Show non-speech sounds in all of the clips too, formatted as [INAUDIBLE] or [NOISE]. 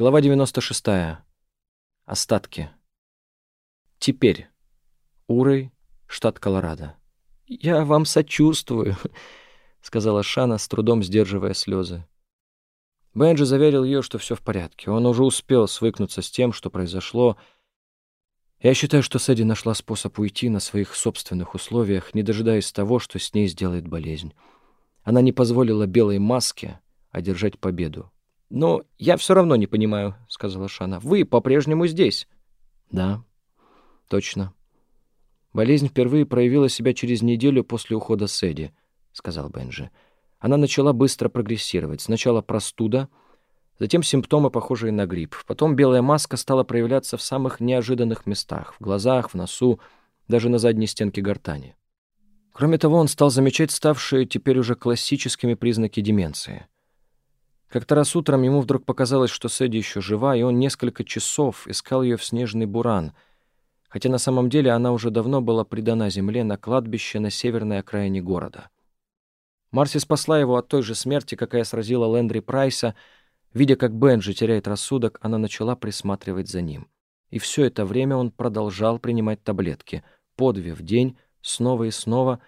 Глава 96. Остатки. Теперь. Урой, штат Колорадо. «Я вам сочувствую», — сказала Шана, с трудом сдерживая слезы. Бенджи заверил ее, что все в порядке. Он уже успел свыкнуться с тем, что произошло. Я считаю, что Сэдди нашла способ уйти на своих собственных условиях, не дожидаясь того, что с ней сделает болезнь. Она не позволила белой маске одержать победу. «Но я все равно не понимаю», — сказала Шана. «Вы по-прежнему здесь». «Да, точно. Болезнь впервые проявила себя через неделю после ухода Сэдди», — сказал Бенджи. Она начала быстро прогрессировать. Сначала простуда, затем симптомы, похожие на грипп. Потом белая маска стала проявляться в самых неожиданных местах — в глазах, в носу, даже на задней стенке гортани. Кроме того, он стал замечать ставшие теперь уже классическими признаки деменции. Как-то раз утром ему вдруг показалось, что Сэдди еще жива, и он несколько часов искал ее в снежный буран, хотя на самом деле она уже давно была предана земле на кладбище на северной окраине города. Марси спасла его от той же смерти, какая сразила Лэндри Прайса. Видя, как Бенджи теряет рассудок, она начала присматривать за ним. И все это время он продолжал принимать таблетки, по день, снова и снова,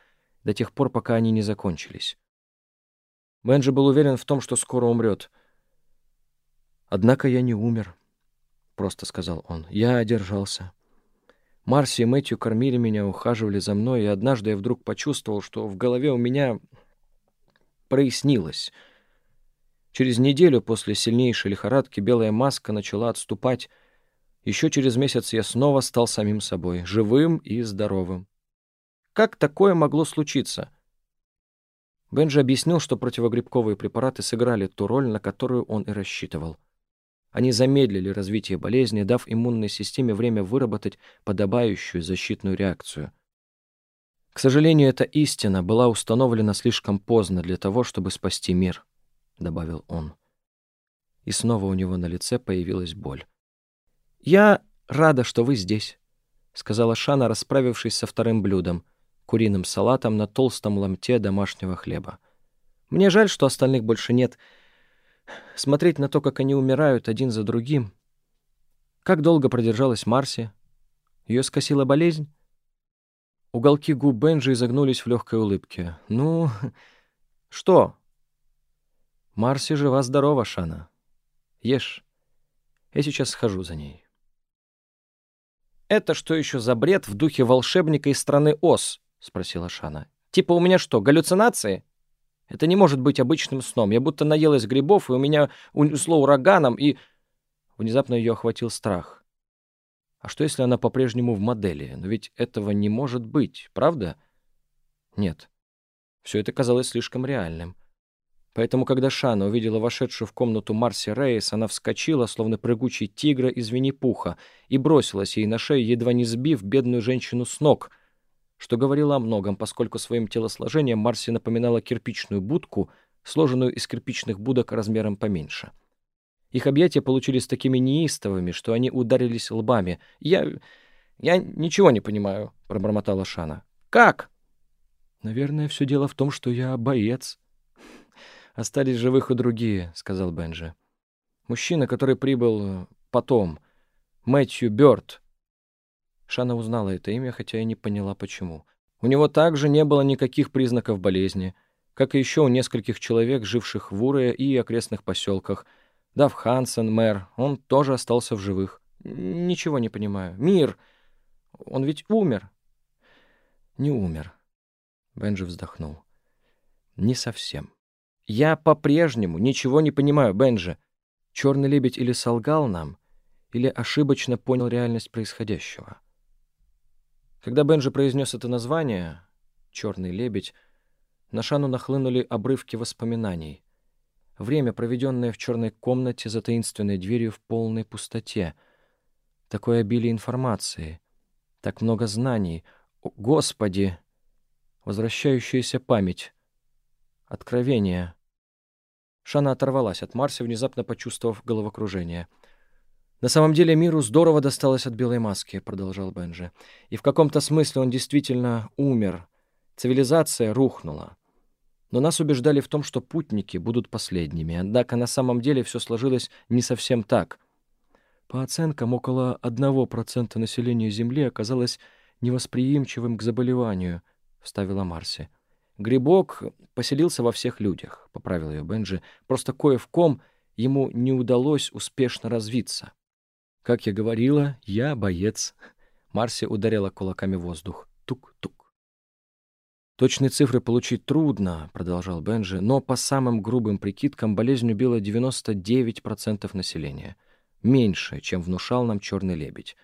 до тех пор, пока они не закончились. Бенджи был уверен в том, что скоро умрет. «Однако я не умер», — просто сказал он. «Я одержался». Марси и Мэтью кормили меня, ухаживали за мной, и однажды я вдруг почувствовал, что в голове у меня прояснилось. Через неделю после сильнейшей лихорадки белая маска начала отступать. Еще через месяц я снова стал самим собой, живым и здоровым. Как такое могло случиться? Бенджи объяснил, что противогрибковые препараты сыграли ту роль, на которую он и рассчитывал. Они замедлили развитие болезни, дав иммунной системе время выработать подобающую защитную реакцию — к сожалению, эта истина была установлена слишком поздно для того, чтобы спасти мир, — добавил он. И снова у него на лице появилась боль. «Я рада, что вы здесь», — сказала Шана, расправившись со вторым блюдом, куриным салатом на толстом ломте домашнего хлеба. «Мне жаль, что остальных больше нет. Смотреть на то, как они умирают один за другим. Как долго продержалась Марси? Ее скосила болезнь?» Уголки губ Бенджи изогнулись в легкой улыбке. «Ну, [LAUGHS] что?» «Марси жива-здорова, Шана. Ешь. Я сейчас схожу за ней». «Это что еще за бред в духе волшебника из страны Оз?» — спросила Шана. «Типа у меня что, галлюцинации? Это не может быть обычным сном. Я будто наелась грибов, и у меня унесло ураганом, и...» Внезапно ее охватил страх. А что, если она по-прежнему в модели? Но ведь этого не может быть, правда? Нет. Все это казалось слишком реальным. Поэтому, когда Шана увидела вошедшую в комнату Марси Рейс, она вскочила, словно прыгучий тигра из Винни-Пуха, и бросилась ей на шею, едва не сбив бедную женщину с ног, что говорило о многом, поскольку своим телосложением Марси напоминала кирпичную будку, сложенную из кирпичных будок размером поменьше. — их объятия получились такими неистовыми, что они ударились лбами. «Я... я ничего не понимаю», — пробормотала Шана. «Как?» «Наверное, все дело в том, что я боец». «Остались живых и другие», — сказал Бенджи. «Мужчина, который прибыл потом. Мэтью Бёрд». Шана узнала это имя, хотя и не поняла, почему. У него также не было никаких признаков болезни, как и еще у нескольких человек, живших в Уре и окрестных поселках — Дав Хансен, мэр, он тоже остался в живых. Ничего не понимаю. Мир! Он ведь умер. Не умер. Бенджи вздохнул. Не совсем. Я по-прежнему ничего не понимаю, Бенджи. Черный лебедь или солгал нам, или ошибочно понял реальность происходящего. Когда Бенджи произнес это название, «Черный лебедь», на Шану нахлынули обрывки воспоминаний — Время, проведенное в черной комнате за таинственной дверью в полной пустоте. Такое обилие информации. Так много знаний. О, Господи! Возвращающаяся память. Откровение. Шана оторвалась от Марса, внезапно почувствовав головокружение. «На самом деле миру здорово досталось от белой маски», — продолжал Бенджи. «И в каком-то смысле он действительно умер. Цивилизация рухнула. Но нас убеждали в том, что путники будут последними. Однако на самом деле все сложилось не совсем так. По оценкам, около 1% населения Земли оказалось невосприимчивым к заболеванию, — вставила Марси. Грибок поселился во всех людях, — поправил ее Бенджи. Просто кое в ком ему не удалось успешно развиться. Как я говорила, я боец. Марси ударила кулаками воздух. Тук-тук. Точные цифры получить трудно, продолжал Бенджи, но по самым грубым прикидкам болезнь убила 99% населения. Меньше, чем внушал нам черный лебедь.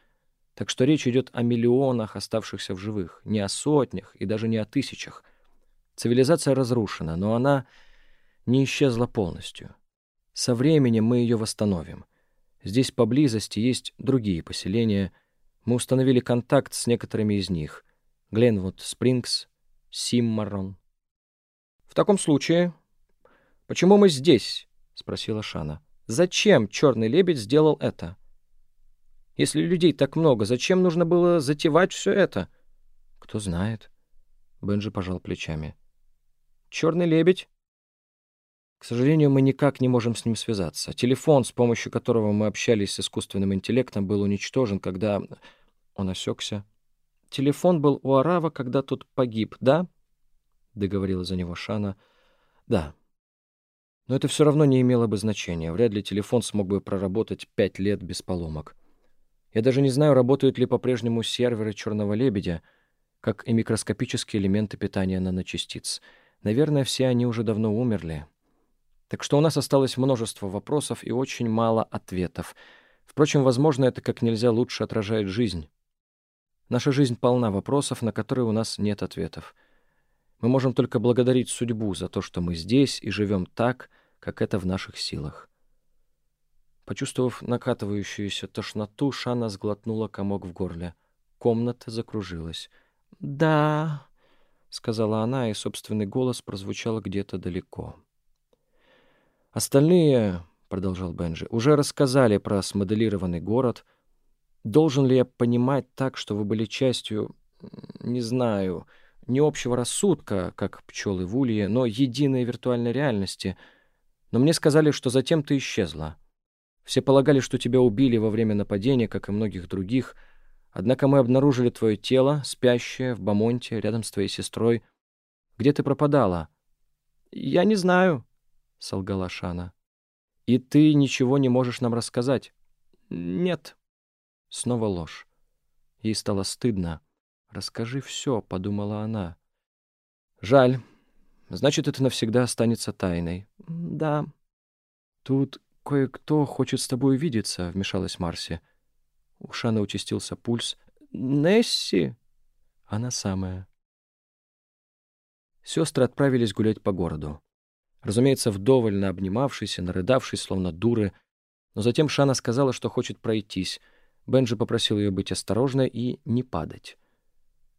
Так что речь идет о миллионах оставшихся в живых, не о сотнях и даже не о тысячах. Цивилизация разрушена, но она не исчезла полностью. Со временем мы ее восстановим. Здесь поблизости есть другие поселения. Мы установили контакт с некоторыми из них. Гленвуд Спрингс, Симмарон. «В таком случае, почему мы здесь?» — спросила Шана. «Зачем черный лебедь сделал это?» Если людей так много, зачем нужно было затевать все это? Кто знает. Бенджи пожал плечами. Черный лебедь? К сожалению, мы никак не можем с ним связаться. Телефон, с помощью которого мы общались с искусственным интеллектом, был уничтожен, когда... Он осекся. Телефон был у Арава, когда тот погиб, да? Договорила за него Шана. Да. Но это все равно не имело бы значения. Вряд ли телефон смог бы проработать пять лет без поломок. Я даже не знаю, работают ли по-прежнему серверы «Черного лебедя», как и микроскопические элементы питания наночастиц. Наверное, все они уже давно умерли. Так что у нас осталось множество вопросов и очень мало ответов. Впрочем, возможно, это как нельзя лучше отражает жизнь. Наша жизнь полна вопросов, на которые у нас нет ответов. Мы можем только благодарить судьбу за то, что мы здесь и живем так, как это в наших силах. Почувствовав накатывающуюся тошноту, Шана сглотнула комок в горле. Комната закружилась. «Да», — сказала она, и собственный голос прозвучал где-то далеко. «Остальные, — продолжал Бенджи, — уже рассказали про смоделированный город. Должен ли я понимать так, что вы были частью, не знаю, не общего рассудка, как пчелы в улье, но единой виртуальной реальности? Но мне сказали, что затем ты исчезла». Все полагали, что тебя убили во время нападения, как и многих других. Однако мы обнаружили твое тело, спящее в Бамонте, рядом с твоей сестрой. Где ты пропадала?» «Я не знаю», — солгала Шана. «И ты ничего не можешь нам рассказать?» «Нет». Снова ложь. Ей стало стыдно. «Расскажи все», — подумала она. «Жаль. Значит, это навсегда останется тайной». «Да». Тут «Кое-кто хочет с тобой увидеться», — вмешалась Марси. У Шана участился пульс. «Несси?» Она самая. Сестры отправились гулять по городу. Разумеется, вдоволь обнимавшись и нарыдавшись, словно дуры. Но затем Шана сказала, что хочет пройтись. Бенджи попросил ее быть осторожной и не падать.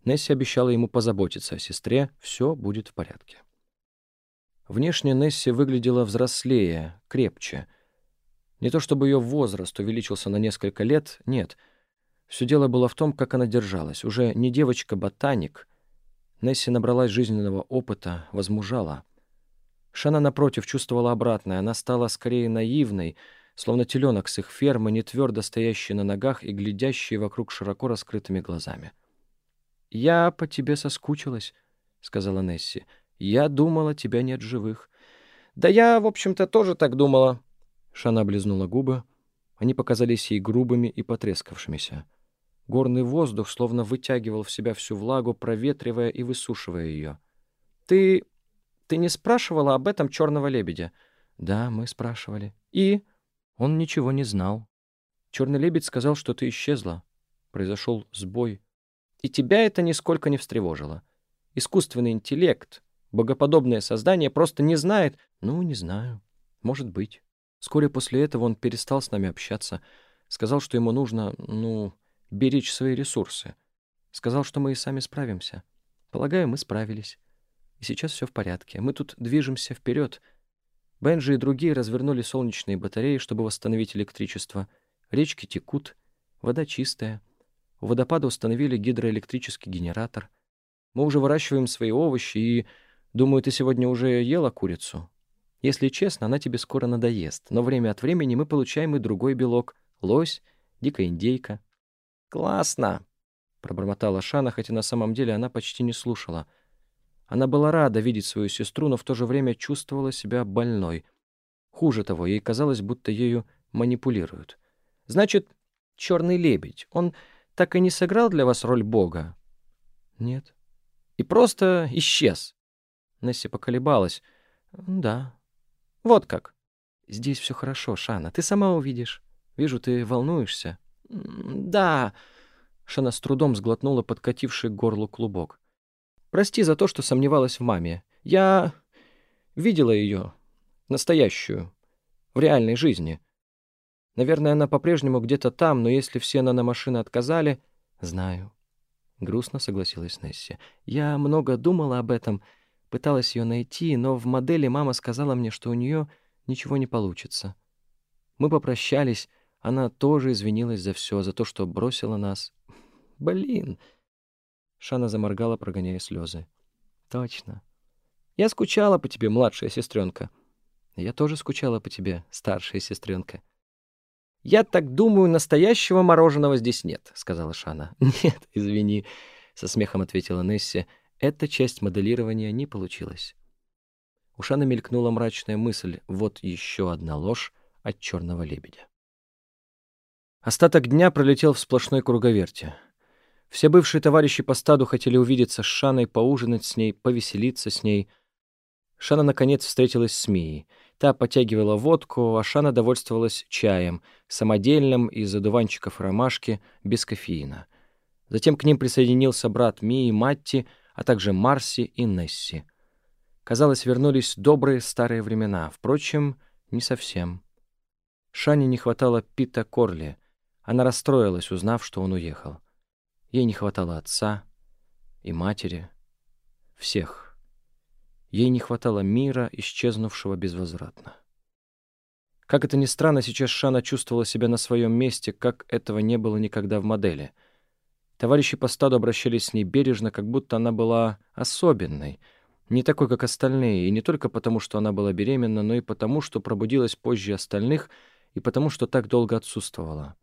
Несси обещала ему позаботиться о сестре, все будет в порядке. Внешне Несси выглядела взрослее, крепче — не то чтобы ее возраст увеличился на несколько лет, нет. Все дело было в том, как она держалась. Уже не девочка-ботаник. Несси набралась жизненного опыта, возмужала. Шана, напротив, чувствовала обратное. Она стала скорее наивной, словно теленок с их фермы, не стоящий на ногах и глядящий вокруг широко раскрытыми глазами. «Я по тебе соскучилась», — сказала Несси. «Я думала, тебя нет живых». «Да я, в общем-то, тоже так думала», Шана облизнула губы. Они показались ей грубыми и потрескавшимися. Горный воздух словно вытягивал в себя всю влагу, проветривая и высушивая ее. «Ты... ты не спрашивала об этом черного лебедя?» «Да, мы спрашивали». «И?» Он ничего не знал. Черный лебедь сказал, что ты исчезла. Произошел сбой. И тебя это нисколько не встревожило. Искусственный интеллект, богоподобное создание просто не знает... Ну, не знаю. Может быть. Вскоре после этого он перестал с нами общаться. Сказал, что ему нужно, ну, беречь свои ресурсы. Сказал, что мы и сами справимся. Полагаю, мы справились. И сейчас все в порядке. Мы тут движемся вперед. Бенджи и другие развернули солнечные батареи, чтобы восстановить электричество. Речки текут, вода чистая. У водопада установили гидроэлектрический генератор. Мы уже выращиваем свои овощи и Думаю, ты сегодня уже ела курицу? Если честно, она тебе скоро надоест, но время от времени мы получаем и другой белок — лось, дикая индейка». «Классно!» — пробормотала Шана, хотя на самом деле она почти не слушала. Она была рада видеть свою сестру, но в то же время чувствовала себя больной. Хуже того, ей казалось, будто ею манипулируют. «Значит, черный лебедь, он так и не сыграл для вас роль бога?» «Нет». «И просто исчез?» Несси поколебалась. «Да». «Вот как». «Здесь все хорошо, Шана, ты сама увидишь. Вижу, ты волнуешься». «Да». Шана с трудом сглотнула подкативший горлу клубок. «Прости за то, что сомневалась в маме. Я видела ее, настоящую, в реальной жизни. Наверное, она по-прежнему где-то там, но если все наномашины отказали... Знаю. Грустно согласилась Несси. Я много думала об этом, пыталась ее найти, но в модели мама сказала мне, что у нее ничего не получится. Мы попрощались, она тоже извинилась за все, за то, что бросила нас. Блин. Шана заморгала, прогоняя слезы. Точно. Я скучала по тебе, младшая сестренка. Я тоже скучала по тебе, старшая сестренка. «Я так думаю, настоящего мороженого здесь нет», — сказала Шана. [LAUGHS] «Нет, извини», — со смехом ответила Несси. «Эта часть моделирования не получилась». У Шаны мелькнула мрачная мысль «Вот еще одна ложь от черного лебедя». Остаток дня пролетел в сплошной круговерте. Все бывшие товарищи по стаду хотели увидеться с Шаной, поужинать с ней, повеселиться с ней. Шана, наконец, встретилась с Мией. Та потягивала водку, а Шана довольствовалась чаем, самодельным из одуванчиков ромашки, без кофеина. Затем к ним присоединился брат Мии Матти, а также Марси и Несси. Казалось, вернулись добрые старые времена, впрочем, не совсем. Шане не хватало Пита Корли. Она расстроилась, узнав, что он уехал. Ей не хватало отца и матери, всех. Ей не хватало мира, исчезнувшего безвозвратно. Как это ни странно, сейчас Шана чувствовала себя на своем месте, как этого не было никогда в модели. Товарищи по стаду обращались с ней бережно, как будто она была особенной, не такой, как остальные, и не только потому, что она была беременна, но и потому, что пробудилась позже остальных, и потому, что так долго отсутствовала.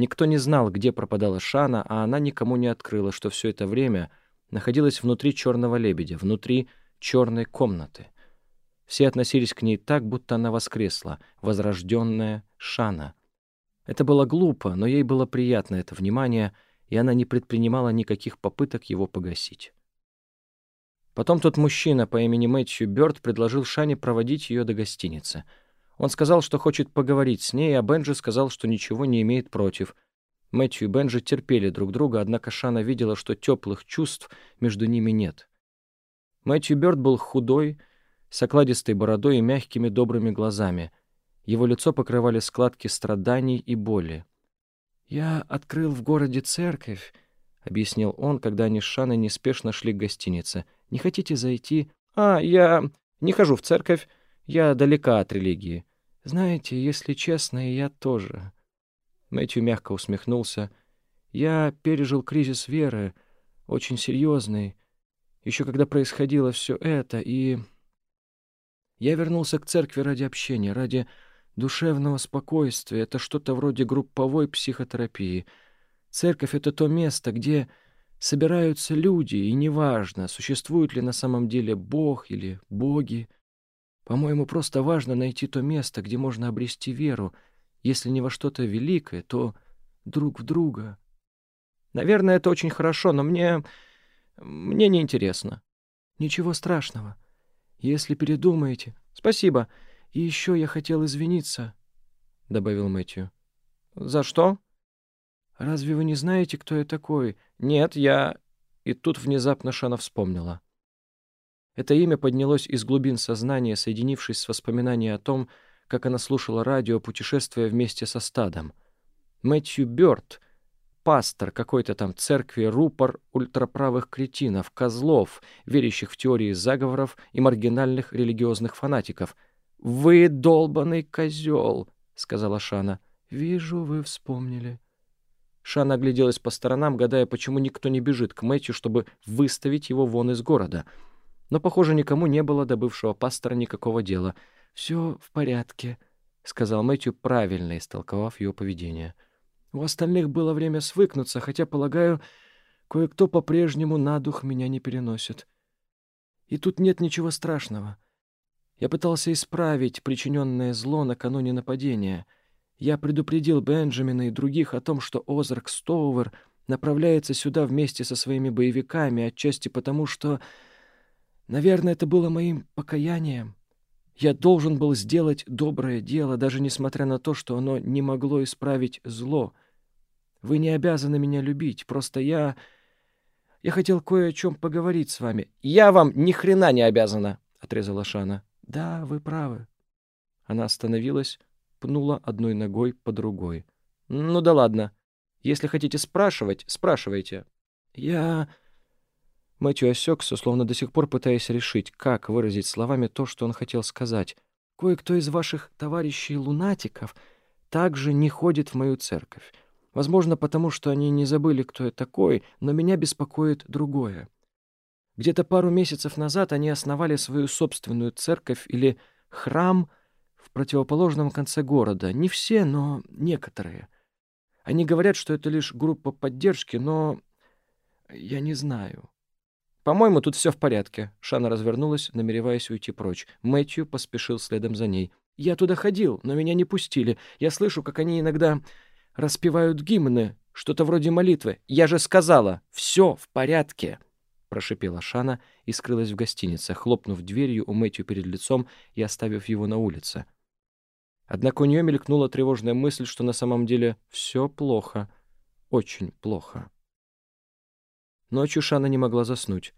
Никто не знал, где пропадала Шана, а она никому не открыла, что все это время находилась внутри черного лебедя, внутри черной комнаты. Все относились к ней так, будто она воскресла, возрожденная Шана. Это было глупо, но ей было приятно это внимание, и она не предпринимала никаких попыток его погасить. Потом тот мужчина по имени Мэтью Бёрд предложил Шане проводить ее до гостиницы. Он сказал, что хочет поговорить с ней, а Бенджи сказал, что ничего не имеет против. Мэтью и Бенджи терпели друг друга, однако Шана видела, что теплых чувств между ними нет. Мэтью Бёрд был худой, с окладистой бородой и мягкими добрыми глазами. Его лицо покрывали складки страданий и боли. «Я открыл в городе церковь», — объяснил он, когда они с Шаной неспешно шли к гостинице. «Не хотите зайти?» «А, я не хожу в церковь. Я далека от религии». «Знаете, если честно, я тоже». Мэтью мягко усмехнулся. «Я пережил кризис веры, очень серьезный еще когда происходило все это, и... Я вернулся к церкви ради общения, ради душевного спокойствия. Это что-то вроде групповой психотерапии. Церковь — это то место, где собираются люди, и неважно, существует ли на самом деле Бог или боги. По-моему, просто важно найти то место, где можно обрести веру, если не во что-то великое, то друг в друга. Наверное, это очень хорошо, но мне мне не интересно. Ничего страшного. Если передумаете... Спасибо. И еще я хотел извиниться, — добавил Мэтью. За что? Разве вы не знаете, кто я такой? Нет, я... И тут внезапно Шана вспомнила. Это имя поднялось из глубин сознания, соединившись с воспоминанием о том, как она слушала радио, путешествуя вместе со стадом. Мэтью Бёрд — пастор какой-то там церкви, рупор ультраправых кретинов, козлов, верящих в теории заговоров и маргинальных религиозных фанатиков. «Вы долбанный козел!» — сказала Шана. «Вижу, вы вспомнили». Шана огляделась по сторонам, гадая, почему никто не бежит к Мэтью, чтобы выставить его вон из города. Но, похоже, никому не было до бывшего пастора никакого дела. «Все в порядке», — сказал Мэтью, правильно истолковав ее поведение. «У остальных было время свыкнуться, хотя, полагаю, кое-кто по-прежнему на дух меня не переносит. И тут нет ничего страшного. Я пытался исправить причиненное зло накануне нападения. Я предупредил Бенджамина и других о том, что Озарк Стоувер направляется сюда вместе со своими боевиками, отчасти потому, что, наверное, это было моим покаянием. Я должен был сделать доброе дело, даже несмотря на то, что оно не могло исправить зло. Вы не обязаны меня любить, просто я... Я хотел кое о чем поговорить с вами. Я вам ни хрена не обязана, — отрезала Шана. Да, вы правы. Она остановилась, пнула одной ногой по другой. Ну да ладно. Если хотите спрашивать, спрашивайте. Я... Мэтью осекся, словно до сих пор пытаясь решить, как выразить словами то, что он хотел сказать. «Кое-кто из ваших товарищей-лунатиков также не ходит в мою церковь. Возможно, потому что они не забыли, кто я такой, но меня беспокоит другое. Где-то пару месяцев назад они основали свою собственную церковь или храм в противоположном конце города. Не все, но некоторые. Они говорят, что это лишь группа поддержки, но я не знаю. «По-моему, тут все в порядке». Шана развернулась, намереваясь уйти прочь. Мэтью поспешил следом за ней. «Я туда ходил, но меня не пустили. Я слышу, как они иногда распевают гимны, что-то вроде молитвы. Я же сказала, все в порядке!» Прошипела Шана и скрылась в гостинице, хлопнув дверью у Мэтью перед лицом и оставив его на улице. Однако у нее мелькнула тревожная мысль, что на самом деле все плохо, очень плохо. Ночью Шана не могла заснуть.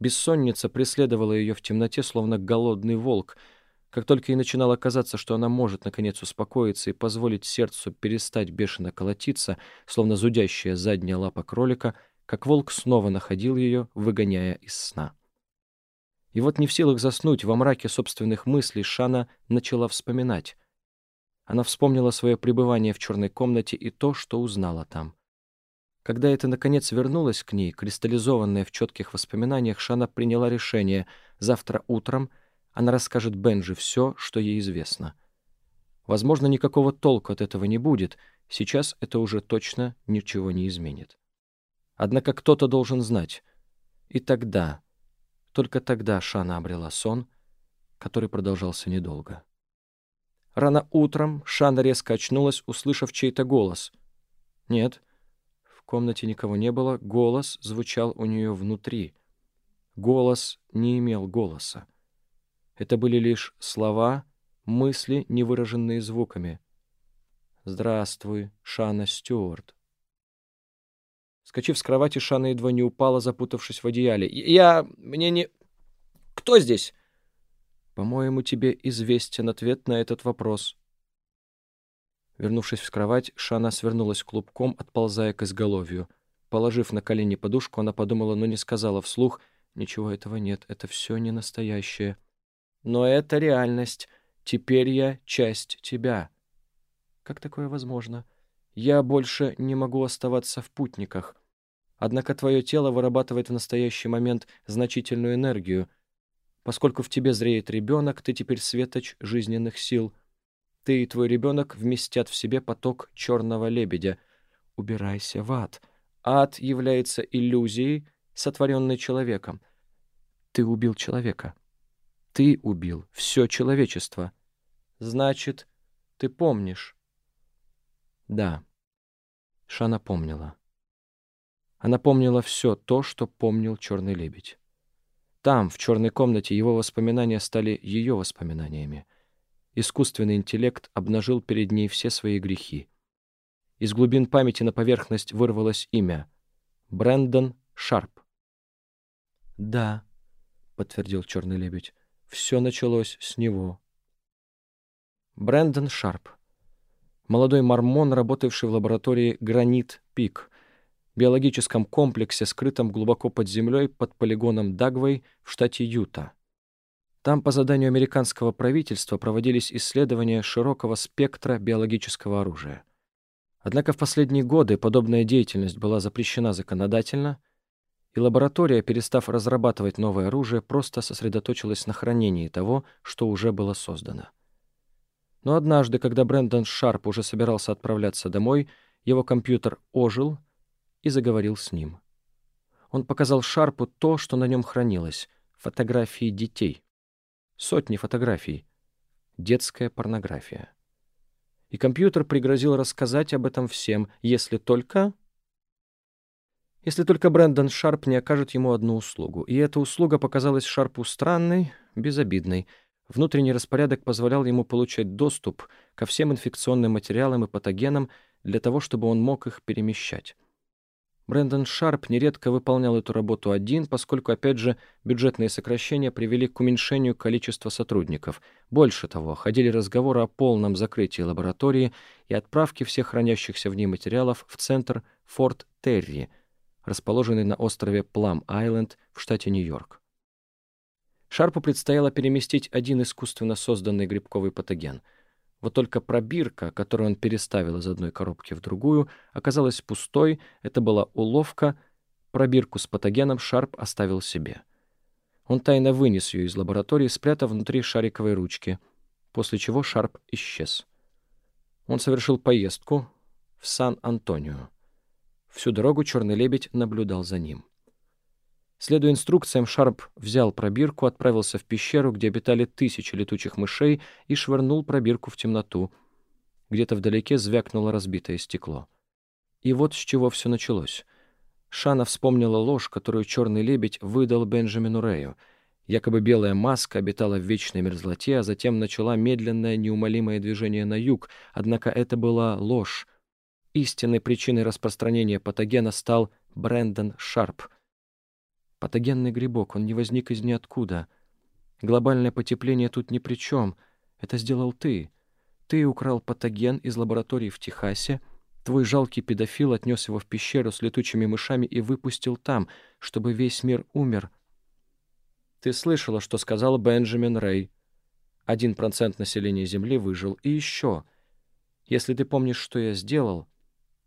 Бессонница преследовала ее в темноте, словно голодный волк. Как только ей начинало казаться, что она может, наконец, успокоиться и позволить сердцу перестать бешено колотиться, словно зудящая задняя лапа кролика, как волк снова находил ее, выгоняя из сна. И вот не в силах заснуть, во мраке собственных мыслей Шана начала вспоминать. Она вспомнила свое пребывание в черной комнате и то, что узнала там. Когда это, наконец, вернулось к ней, кристаллизованное в четких воспоминаниях, Шана приняла решение. Завтра утром она расскажет Бенджи все, что ей известно. Возможно, никакого толку от этого не будет. Сейчас это уже точно ничего не изменит. Однако кто-то должен знать. И тогда, только тогда Шана обрела сон, который продолжался недолго. Рано утром Шана резко очнулась, услышав чей-то голос. Нет, комнате никого не было, голос звучал у нее внутри. Голос не имел голоса. Это были лишь слова, мысли, не выраженные звуками. «Здравствуй, Шана Стюарт». Скочив с кровати, Шана едва не упала, запутавшись в одеяле. «Я... мне не... Кто здесь?» «По-моему, тебе известен ответ на этот вопрос», Вернувшись в кровать, Шана свернулась клубком, отползая к изголовью. Положив на колени подушку, она подумала, но не сказала вслух. «Ничего этого нет, это все не настоящее». «Но это реальность. Теперь я часть тебя». «Как такое возможно? Я больше не могу оставаться в путниках. Однако твое тело вырабатывает в настоящий момент значительную энергию. Поскольку в тебе зреет ребенок, ты теперь светоч жизненных сил». Ты и твой ребенок вместят в себе поток черного лебедя. Убирайся в ад. Ад является иллюзией, сотворенной человеком. Ты убил человека. Ты убил все человечество. Значит, ты помнишь. Да. Шана помнила. Она помнила все то, что помнил черный лебедь. Там, в черной комнате, его воспоминания стали ее воспоминаниями искусственный интеллект обнажил перед ней все свои грехи. Из глубин памяти на поверхность вырвалось имя — Брэндон Шарп. «Да», — подтвердил черный лебедь, — «все началось с него». Брэндон Шарп. Молодой мормон, работавший в лаборатории «Гранит Пик», биологическом комплексе, скрытом глубоко под землей под полигоном Дагвей в штате Юта. Там по заданию американского правительства проводились исследования широкого спектра биологического оружия. Однако в последние годы подобная деятельность была запрещена законодательно, и лаборатория, перестав разрабатывать новое оружие, просто сосредоточилась на хранении того, что уже было создано. Но однажды, когда Брэндон Шарп уже собирался отправляться домой, его компьютер ожил и заговорил с ним. Он показал Шарпу то, что на нем хранилось — фотографии детей. Сотни фотографий. Детская порнография. И компьютер пригрозил рассказать об этом всем, если только... Если только Брэндон Шарп не окажет ему одну услугу. И эта услуга показалась Шарпу странной, безобидной. Внутренний распорядок позволял ему получать доступ ко всем инфекционным материалам и патогенам для того, чтобы он мог их перемещать. Брэндон Шарп нередко выполнял эту работу один, поскольку, опять же, бюджетные сокращения привели к уменьшению количества сотрудников. Больше того, ходили разговоры о полном закрытии лаборатории и отправке всех хранящихся в ней материалов в центр Форт Терри — расположенный на острове Плам-Айленд в штате Нью-Йорк. Шарпу предстояло переместить один искусственно созданный грибковый патоген. Вот только пробирка, которую он переставил из одной коробки в другую, оказалась пустой, это была уловка, пробирку с патогеном Шарп оставил себе. Он тайно вынес ее из лаборатории, спрятав внутри шариковой ручки, после чего Шарп исчез. Он совершил поездку в Сан-Антонио. Всю дорогу черный лебедь наблюдал за ним. Следуя инструкциям, Шарп взял пробирку, отправился в пещеру, где обитали тысячи летучих мышей, и швырнул пробирку в темноту. Где-то вдалеке звякнуло разбитое стекло. И вот с чего все началось. Шана вспомнила ложь, которую черный лебедь выдал Бенджамину Рэю. Якобы белая маска обитала в вечной мерзлоте, а затем начала медленное, неумолимое движение на юг, однако это была ложь, Истинной причиной распространения патогена стал Брэндон Шарп. Патогенный грибок, он не возник из ниоткуда. Глобальное потепление тут ни при чем. Это сделал ты. Ты украл патоген из лаборатории в Техасе, твой жалкий педофил отнес его в пещеру с летучими мышами и выпустил там, чтобы весь мир умер. Ты слышала, что сказал Бенджамин Рэй. Один процент населения Земли выжил. И еще. Если ты помнишь, что я сделал,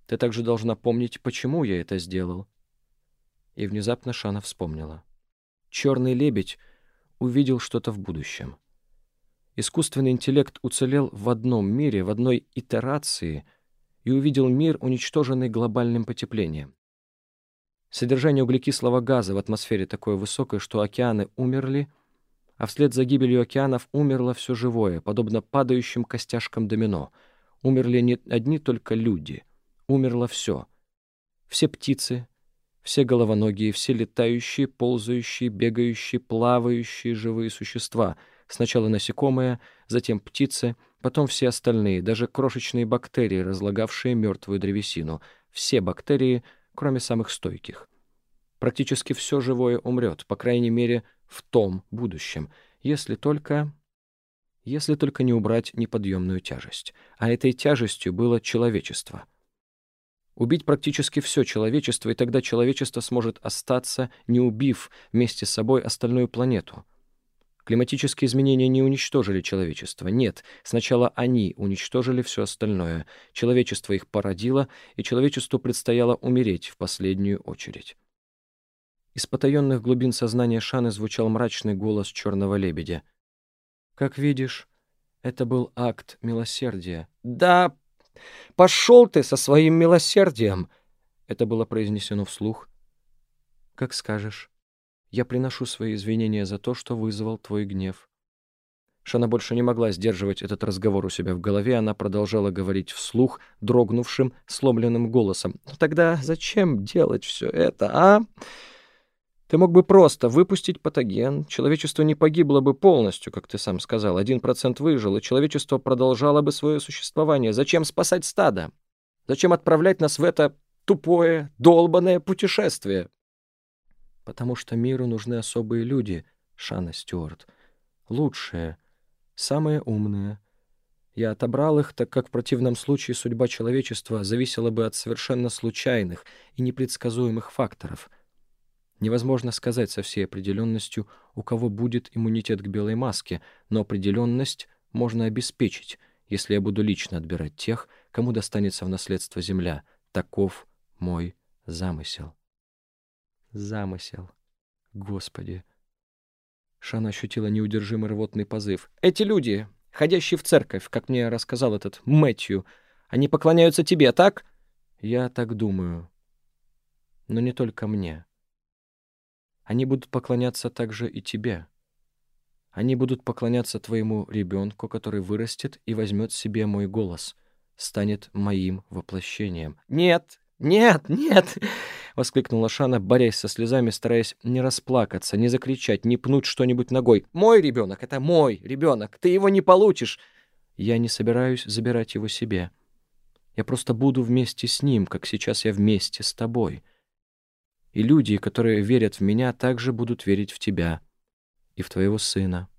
ты также должна помнить, почему я это сделал». И внезапно Шана вспомнила. Черный лебедь увидел что-то в будущем. Искусственный интеллект уцелел в одном мире, в одной итерации, и увидел мир, уничтоженный глобальным потеплением. Содержание углекислого газа в атмосфере такое высокое, что океаны умерли, а вслед за гибелью океанов умерло все живое, подобно падающим костяшкам домино. Умерли не одни только люди — умерло все. Все птицы, все головоногие, все летающие, ползающие, бегающие, плавающие живые существа. Сначала насекомые, затем птицы, потом все остальные, даже крошечные бактерии, разлагавшие мертвую древесину. Все бактерии, кроме самых стойких. Практически все живое умрет, по крайней мере, в том будущем, если только... Если только не убрать неподъемную тяжесть. А этой тяжестью было человечество — убить практически все человечество, и тогда человечество сможет остаться, не убив вместе с собой остальную планету. Климатические изменения не уничтожили человечество. Нет, сначала они уничтожили все остальное. Человечество их породило, и человечеству предстояло умереть в последнюю очередь. Из потаенных глубин сознания Шаны звучал мрачный голос черного лебедя. «Как видишь, это был акт милосердия». «Да, Пошел ты со своим милосердием!» Это было произнесено вслух. «Как скажешь. Я приношу свои извинения за то, что вызвал твой гнев». Шана больше не могла сдерживать этот разговор у себя в голове, она продолжала говорить вслух, дрогнувшим, сломленным голосом. «Ну «Тогда зачем делать все это, а?» Ты мог бы просто выпустить патоген, человечество не погибло бы полностью, как ты сам сказал, один процент выжил, и человечество продолжало бы свое существование. Зачем спасать стадо? Зачем отправлять нас в это тупое, долбанное путешествие? Потому что миру нужны особые люди, Шана Стюарт. Лучшие, самые умные. Я отобрал их, так как в противном случае судьба человечества зависела бы от совершенно случайных и непредсказуемых факторов — Невозможно сказать со всей определенностью, у кого будет иммунитет к белой маске, но определенность можно обеспечить, если я буду лично отбирать тех, кому достанется в наследство земля. Таков мой замысел. Замысел. Господи. Шана ощутила неудержимый рвотный позыв. «Эти люди, ходящие в церковь, как мне рассказал этот Мэтью, они поклоняются тебе, так?» «Я так думаю. Но не только мне. Они будут поклоняться также и тебе. Они будут поклоняться твоему ребенку, который вырастет и возьмет себе мой голос, станет моим воплощением». «Нет, нет, нет!» — воскликнула Шана, борясь со слезами, стараясь не расплакаться, не закричать, не пнуть что-нибудь ногой. «Мой ребенок — это мой ребенок! Ты его не получишь!» «Я не собираюсь забирать его себе. Я просто буду вместе с ним, как сейчас я вместе с тобой. И люди, которые верят в меня, также будут верить в тебя и в твоего сына».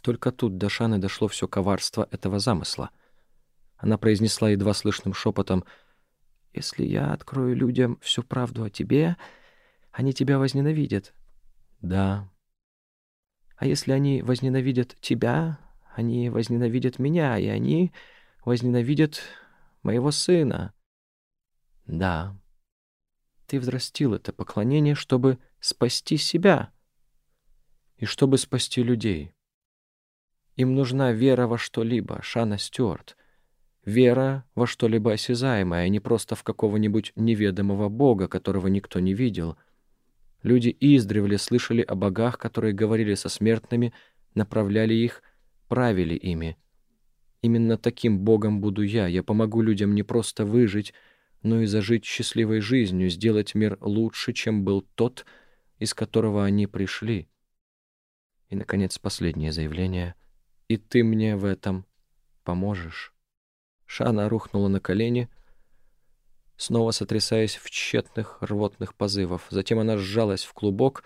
Только тут до Шаны дошло все коварство этого замысла. Она произнесла едва слышным шепотом — если я открою людям всю правду о тебе, они тебя возненавидят. Да. А если они возненавидят тебя, они возненавидят меня, и они возненавидят моего сына. Да. Ты взрастил это поклонение, чтобы спасти себя и чтобы спасти людей. Им нужна вера во что-либо, Шана Стюарт — Вера во что-либо осязаемое, а не просто в какого-нибудь неведомого бога, которого никто не видел. Люди издревле слышали о богах, которые говорили со смертными, направляли их, правили ими. Именно таким богом буду я. Я помогу людям не просто выжить, но и зажить счастливой жизнью, сделать мир лучше, чем был тот, из которого они пришли. И, наконец, последнее заявление. «И ты мне в этом поможешь». Шана рухнула на колени, снова сотрясаясь в тщетных рвотных позывов. Затем она сжалась в клубок.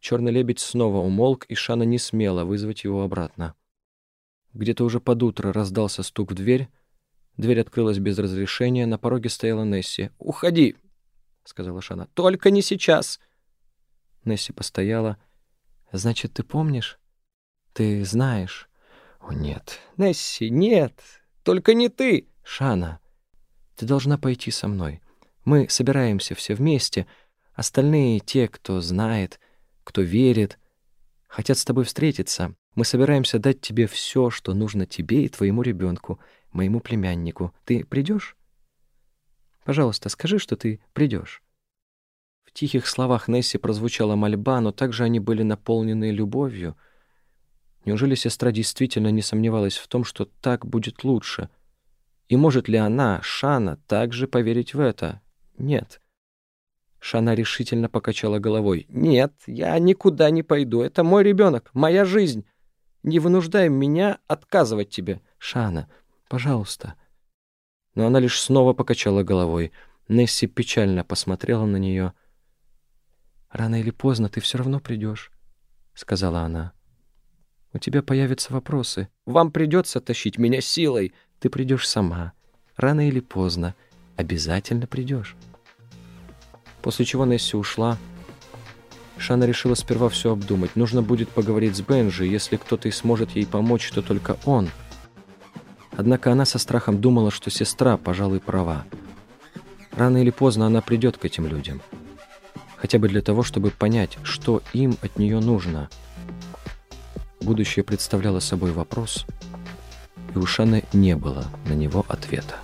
Черный лебедь снова умолк, и Шана не смела вызвать его обратно. Где-то уже под утро раздался стук в дверь. Дверь открылась без разрешения. На пороге стояла Несси. «Уходи!» — сказала Шана. «Только не сейчас!» Несси постояла. «Значит, ты помнишь? Ты знаешь?» «О, нет! Несси, нет! Только не ты, Шана. Ты должна пойти со мной. Мы собираемся все вместе. Остальные, те, кто знает, кто верит, хотят с тобой встретиться. Мы собираемся дать тебе все, что нужно тебе и твоему ребенку, моему племяннику. Ты придешь? Пожалуйста, скажи, что ты придешь. В тихих словах Несси прозвучала мольба, но также они были наполнены любовью — Неужели сестра действительно не сомневалась в том, что так будет лучше? И может ли она, Шана, также поверить в это? Нет. Шана решительно покачала головой. «Нет, я никуда не пойду. Это мой ребенок, моя жизнь. Не вынуждай меня отказывать тебе, Шана. Пожалуйста». Но она лишь снова покачала головой. Несси печально посмотрела на нее. «Рано или поздно ты все равно придешь», — сказала она. У тебя появятся вопросы. Вам придется тащить меня силой. Ты придешь сама. Рано или поздно. Обязательно придешь. После чего Несси ушла. Шана решила сперва все обдумать. Нужно будет поговорить с Бенжи. Если кто-то и сможет ей помочь, то только он. Однако она со страхом думала, что сестра, пожалуй, права. Рано или поздно она придет к этим людям. Хотя бы для того, чтобы понять, что им от нее нужно – Будущее представляло собой вопрос, и у Шаны не было на него ответа.